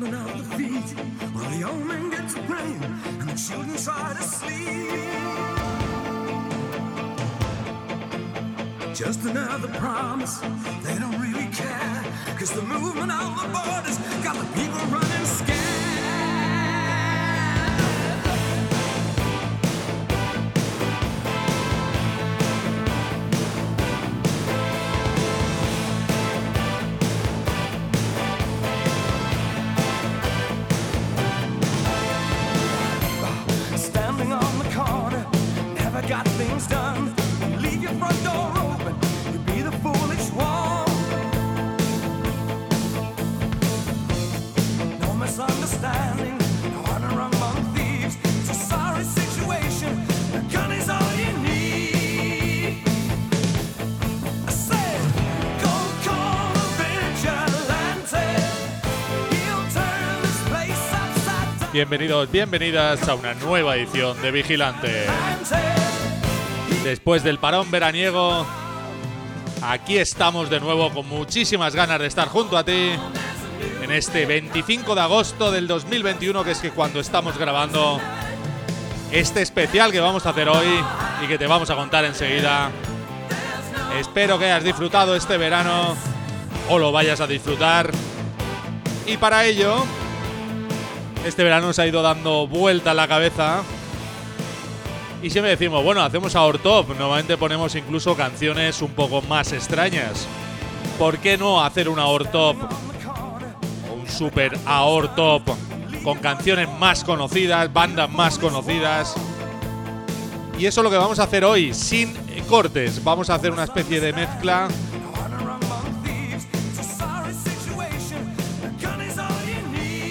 shadows, pounding the feet. While the old men get to praying and the children try to sleep. Just another promise, they don't really care. Cause the movement of the borders got the people running scared. Bienvenidos, bienvenidas a una nueva edición de Vigilante. Después del parón veraniego, aquí estamos de nuevo con muchísimas ganas de estar junto a ti en este 25 de agosto del 2021, que es que cuando estamos grabando este especial que vamos a hacer hoy y que te vamos a contar enseguida. Espero que hayas disfrutado este verano o lo vayas a disfrutar. Y para ello, este verano nos ha ido dando vuelta la cabeza. Y siempre decimos, bueno, hacemos Our Top. Normalmente ponemos incluso canciones un poco más extrañas. ¿Por qué no hacer una Our Top? Un super Our Top. Con canciones más conocidas, bandas más conocidas. Y eso es lo que vamos a hacer hoy, sin cortes. Vamos a hacer una especie de mezcla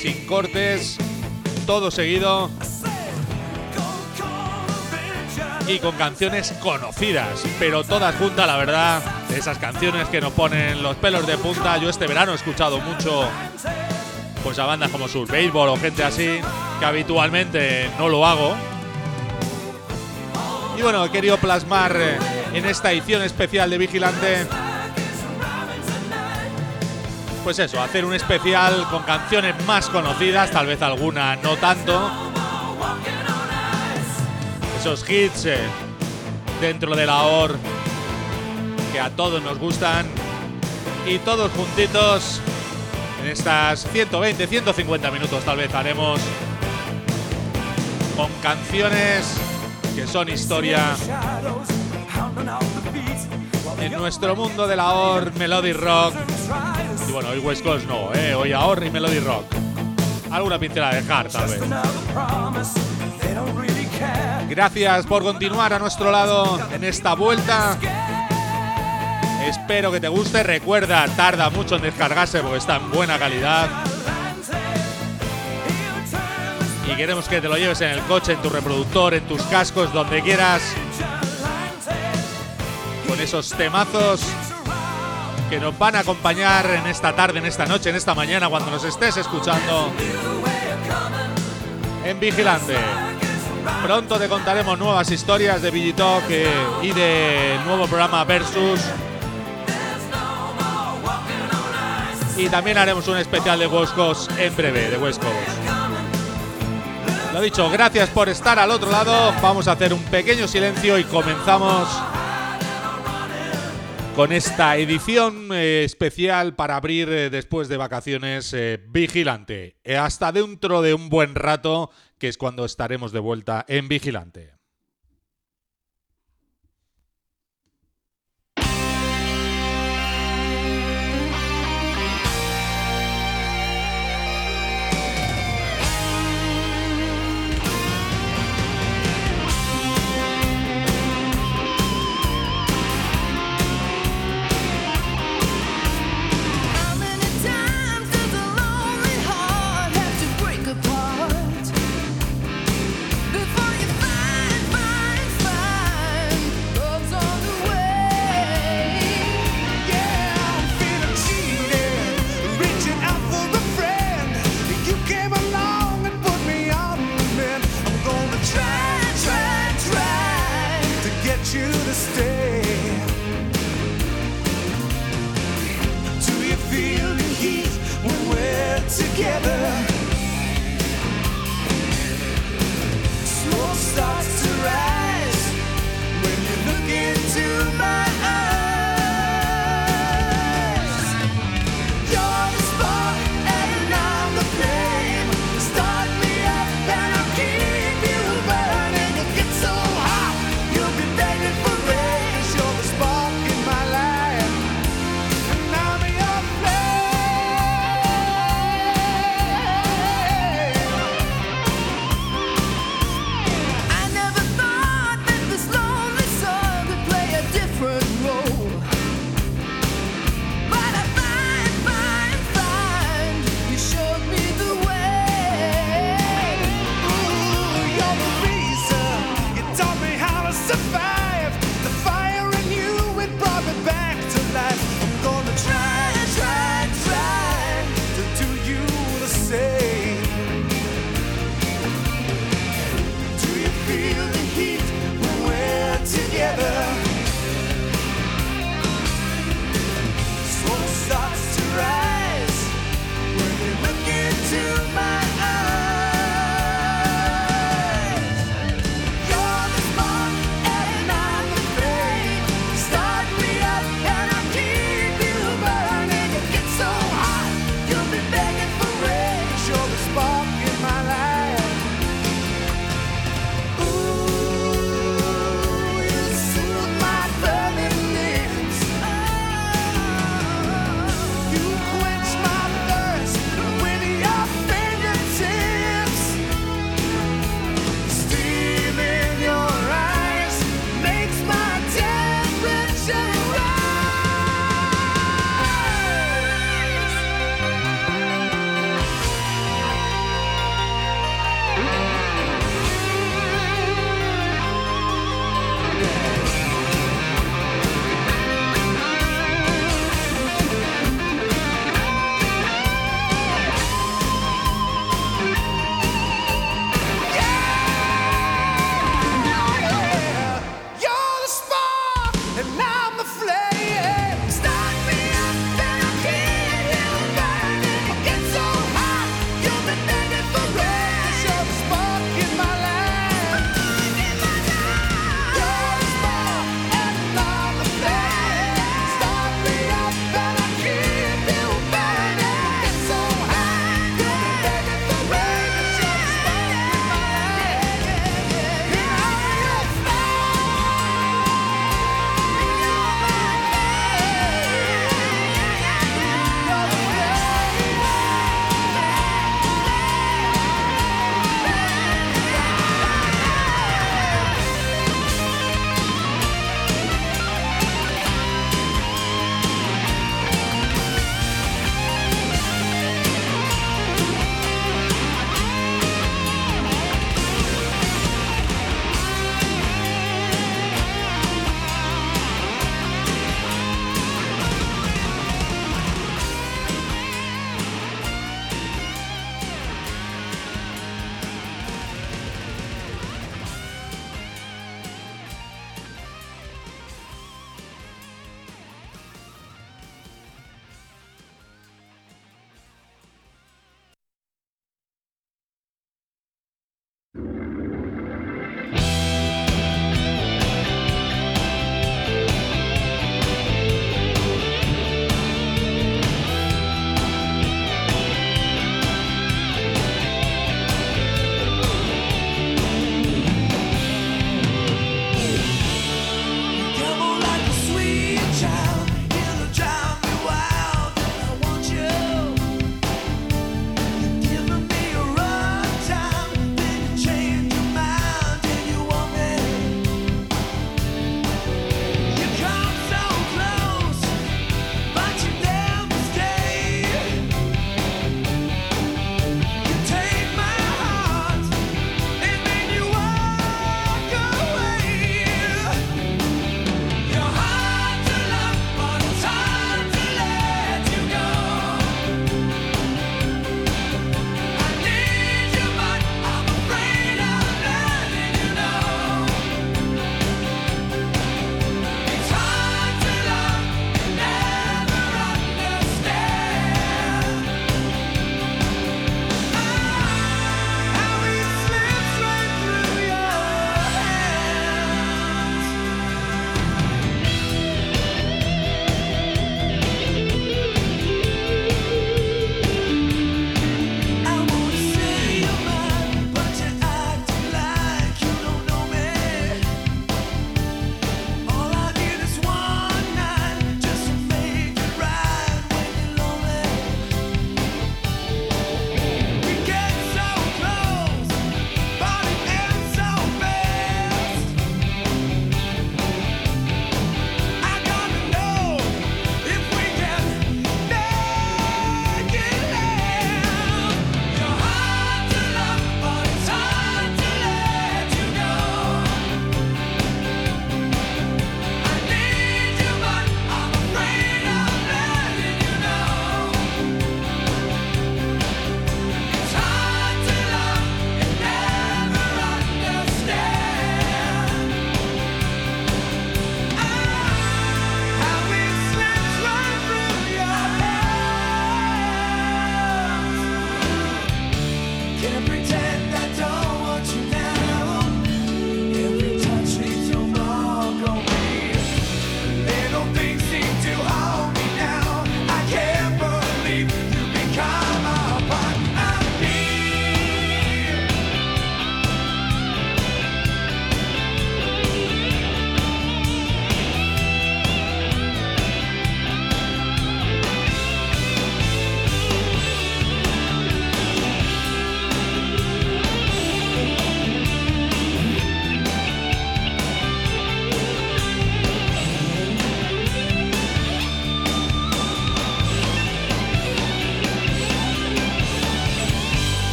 sin cortes, todo seguido y con canciones conocidas, pero todas juntas, la verdad, esas canciones que nos ponen los pelos de punta. Yo este verano he escuchado mucho pues a bandas como Sur Baseball o gente así, que habitualmente no lo hago. Y bueno, he querido plasmar eh, en esta edición especial de Vigilante pues eso, hacer un especial con canciones más conocidas, tal vez alguna no tanto. Esos hits eh, dentro de la OR que a todos nos gustan. Y todos juntitos en estas 120, 150 minutos tal vez haremos con canciones que son historia en nuestro mundo de la OR Melody Rock. Y bueno, hoy West Coast no, ¿eh? hoy ahorra y Melody Rock. Alguna pincelada de hard, tal vez. Gracias por continuar a nuestro lado en esta vuelta. Espero que te guste. Recuerda, tarda mucho en descargarse porque está en buena calidad. Y queremos que te lo lleves en el coche, en tu reproductor, en tus cascos, donde quieras. Con esos temazos que nos van a acompañar en esta tarde, en esta noche, en esta mañana, cuando nos estés escuchando en Vigilante. Pronto te contaremos nuevas historias de Vigitalk eh, y del nuevo programa Versus. Y también haremos un especial de Coast en breve, de Coast. Lo dicho, gracias por estar al otro lado. Vamos a hacer un pequeño silencio y comenzamos con esta edición eh, especial para abrir eh, después de vacaciones eh, Vigilante. Hasta dentro de un buen rato, que es cuando estaremos de vuelta en Vigilante.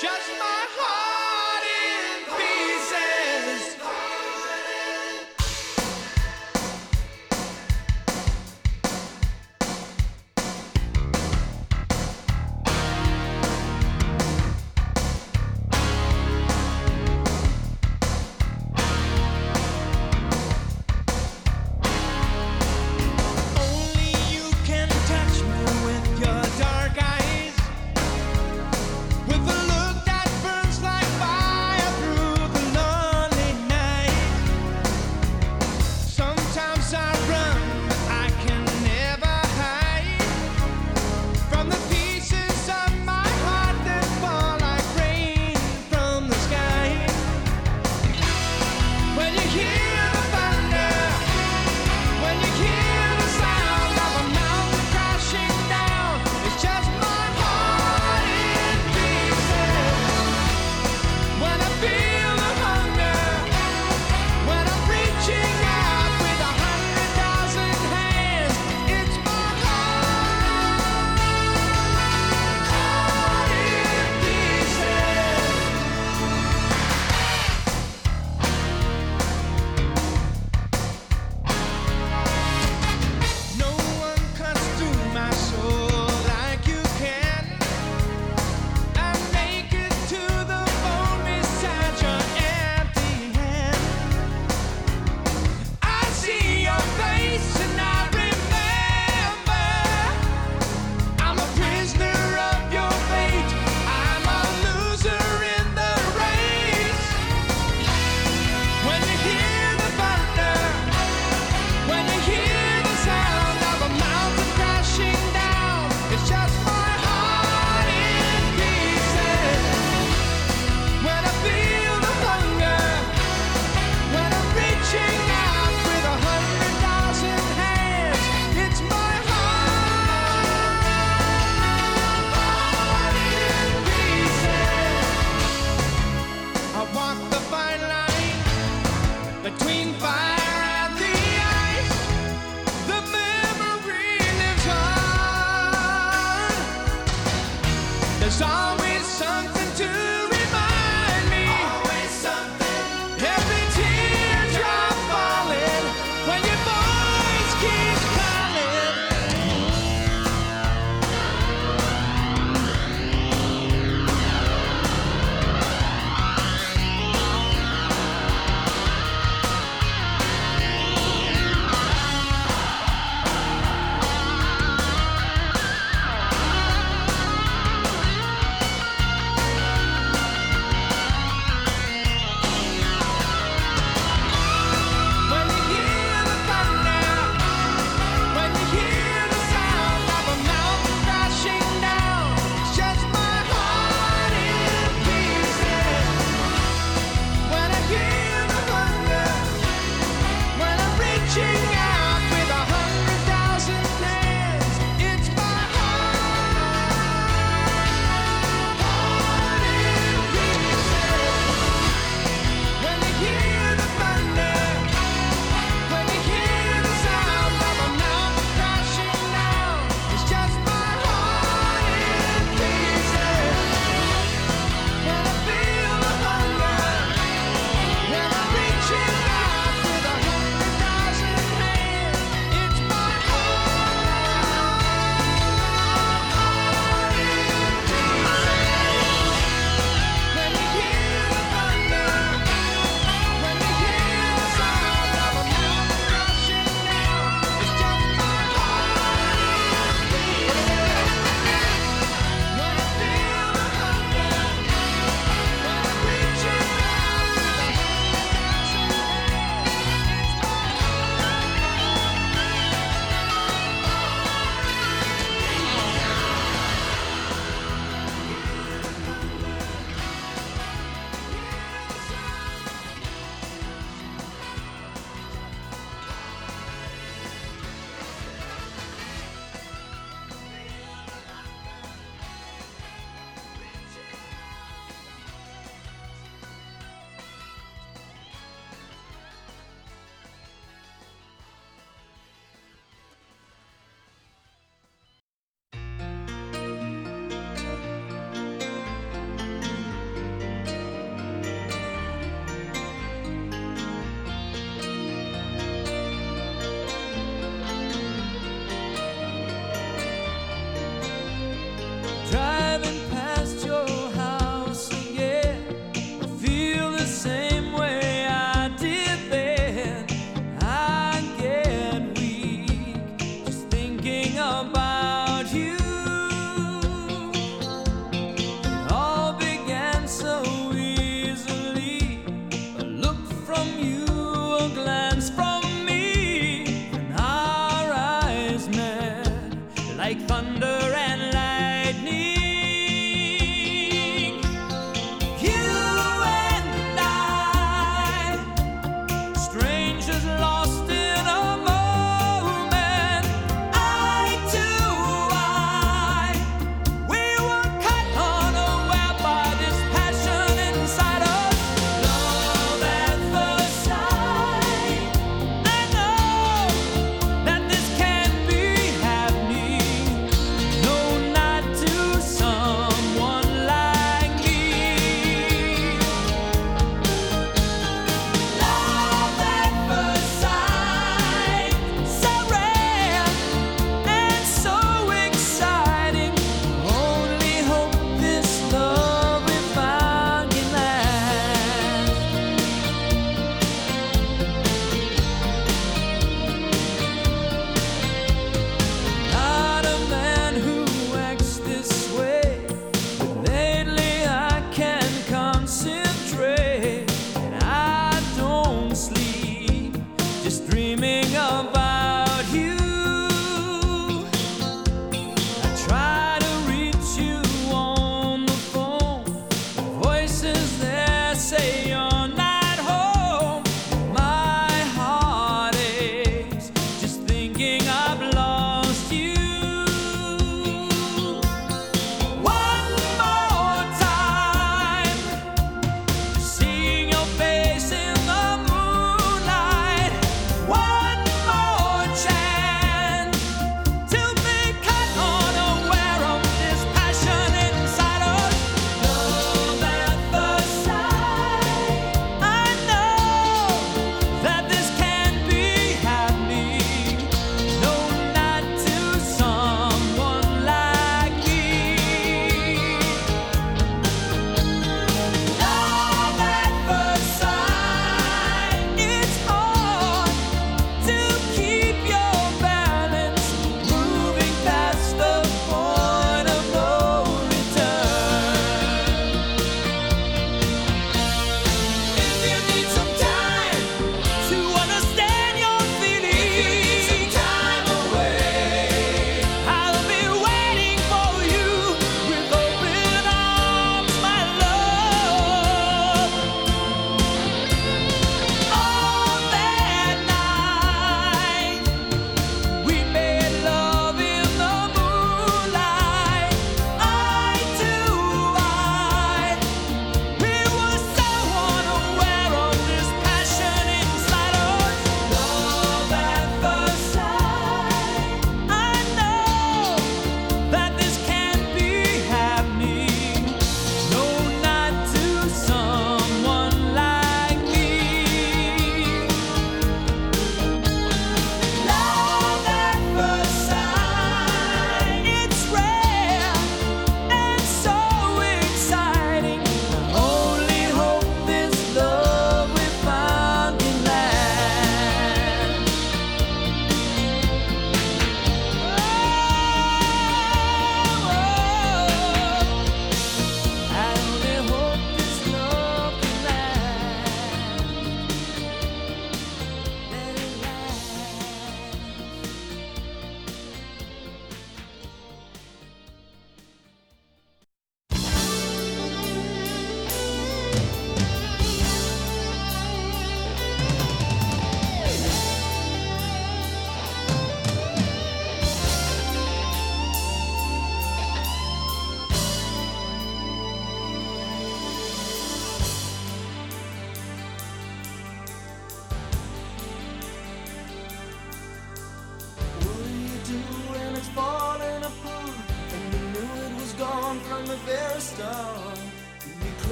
Just my heart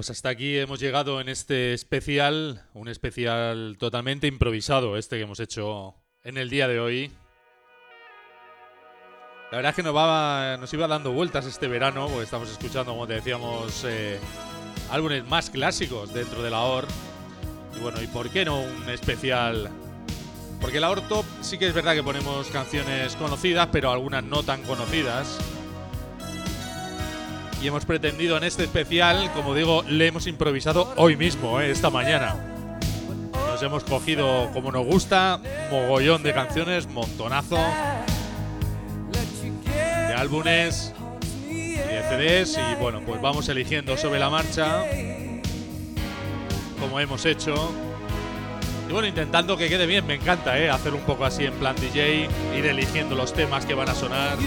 pues hasta aquí hemos llegado en este especial, un especial totalmente improvisado, este que hemos hecho en el día de hoy. La verdad es que nos, va, nos iba dando vueltas este verano, porque estamos escuchando, como te decíamos, eh, álbumes más clásicos dentro de la OR. Y bueno, ¿y por qué no un especial? Porque la OR Top sí que es verdad que ponemos canciones conocidas, pero algunas no tan conocidas. Y hemos pretendido en este especial, como digo, le hemos improvisado hoy mismo, eh, esta mañana. Nos hemos cogido, como nos gusta, mogollón de canciones, montonazo de álbumes y de CDs. Y bueno, pues vamos eligiendo sobre la marcha, como hemos hecho. Y bueno, intentando que quede bien, me encanta, ¿eh? Hacer un poco así en plan DJ, ir eligiendo los temas que van a sonar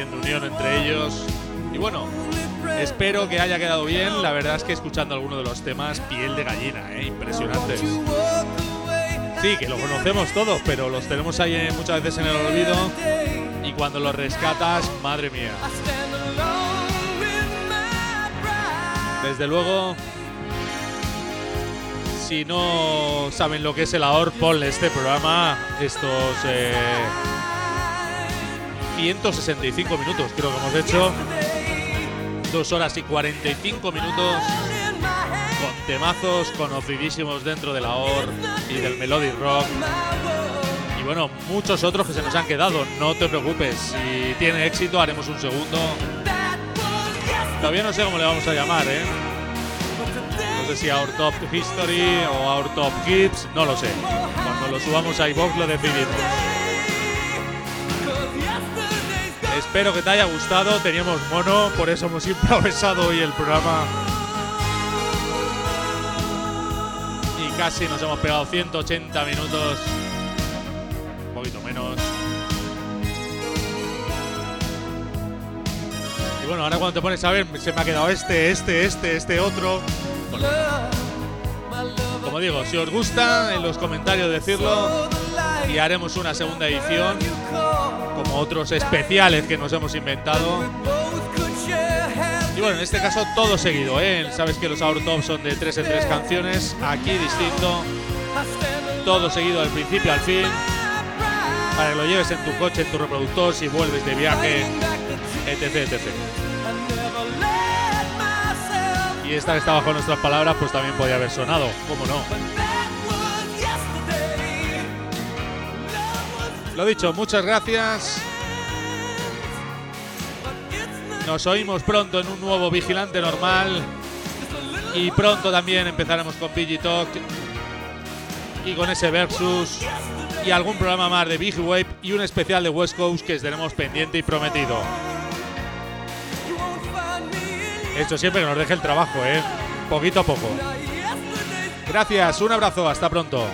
haciendo unión entre ellos. Y bueno, espero que haya quedado bien. La verdad es que escuchando alguno de los temas, piel de gallina, ¿eh? impresionantes. Sí, que lo conocemos todos, pero los tenemos ahí eh, muchas veces en el olvido. Y cuando los rescatas, madre mía. Desde luego, si no saben lo que es el ahor, ponle este programa, estos eh, 165 minutos, creo que hemos hecho. Dos horas y 45 minutos con temazos conocidísimos dentro de la OR y del Melody Rock. Y bueno, muchos otros que se nos han quedado. No te preocupes, si tiene éxito haremos un segundo. Todavía no sé cómo le vamos a llamar, ¿eh? No sé si Our Top History o Our Top Kids, no lo sé. Cuando lo subamos a iVoox lo decidimos. Espero que te haya gustado. Teníamos mono, por eso hemos improvisado hoy el programa. Y casi nos hemos pegado 180 minutos. Un poquito menos. Y bueno, ahora cuando te pones a ver, se me ha quedado este, este, este, este otro. Bueno, como digo, si os gusta, en los comentarios decirlo y haremos una segunda edición, como otros especiales que nos hemos inventado. Y bueno, en este caso todo seguido, ¿eh? Sabes que los Our Top son de tres en tres canciones, aquí distinto, todo seguido del principio al fin, para que lo lleves en tu coche, en tu reproductor, si vuelves de viaje, etc, etc. Y esta que está bajo nuestras palabras, pues también podía haber sonado, ¿cómo no? Lo dicho, muchas gracias. Nos oímos pronto en un nuevo Vigilante Normal. Y pronto también empezaremos con PG Talk. Y con ese Versus. Y algún programa más de Big Wave y un especial de West Coast que tenemos pendiente y prometido. Esto siempre que nos deje el trabajo, ¿eh? Poquito a poco. Gracias, un abrazo, hasta pronto.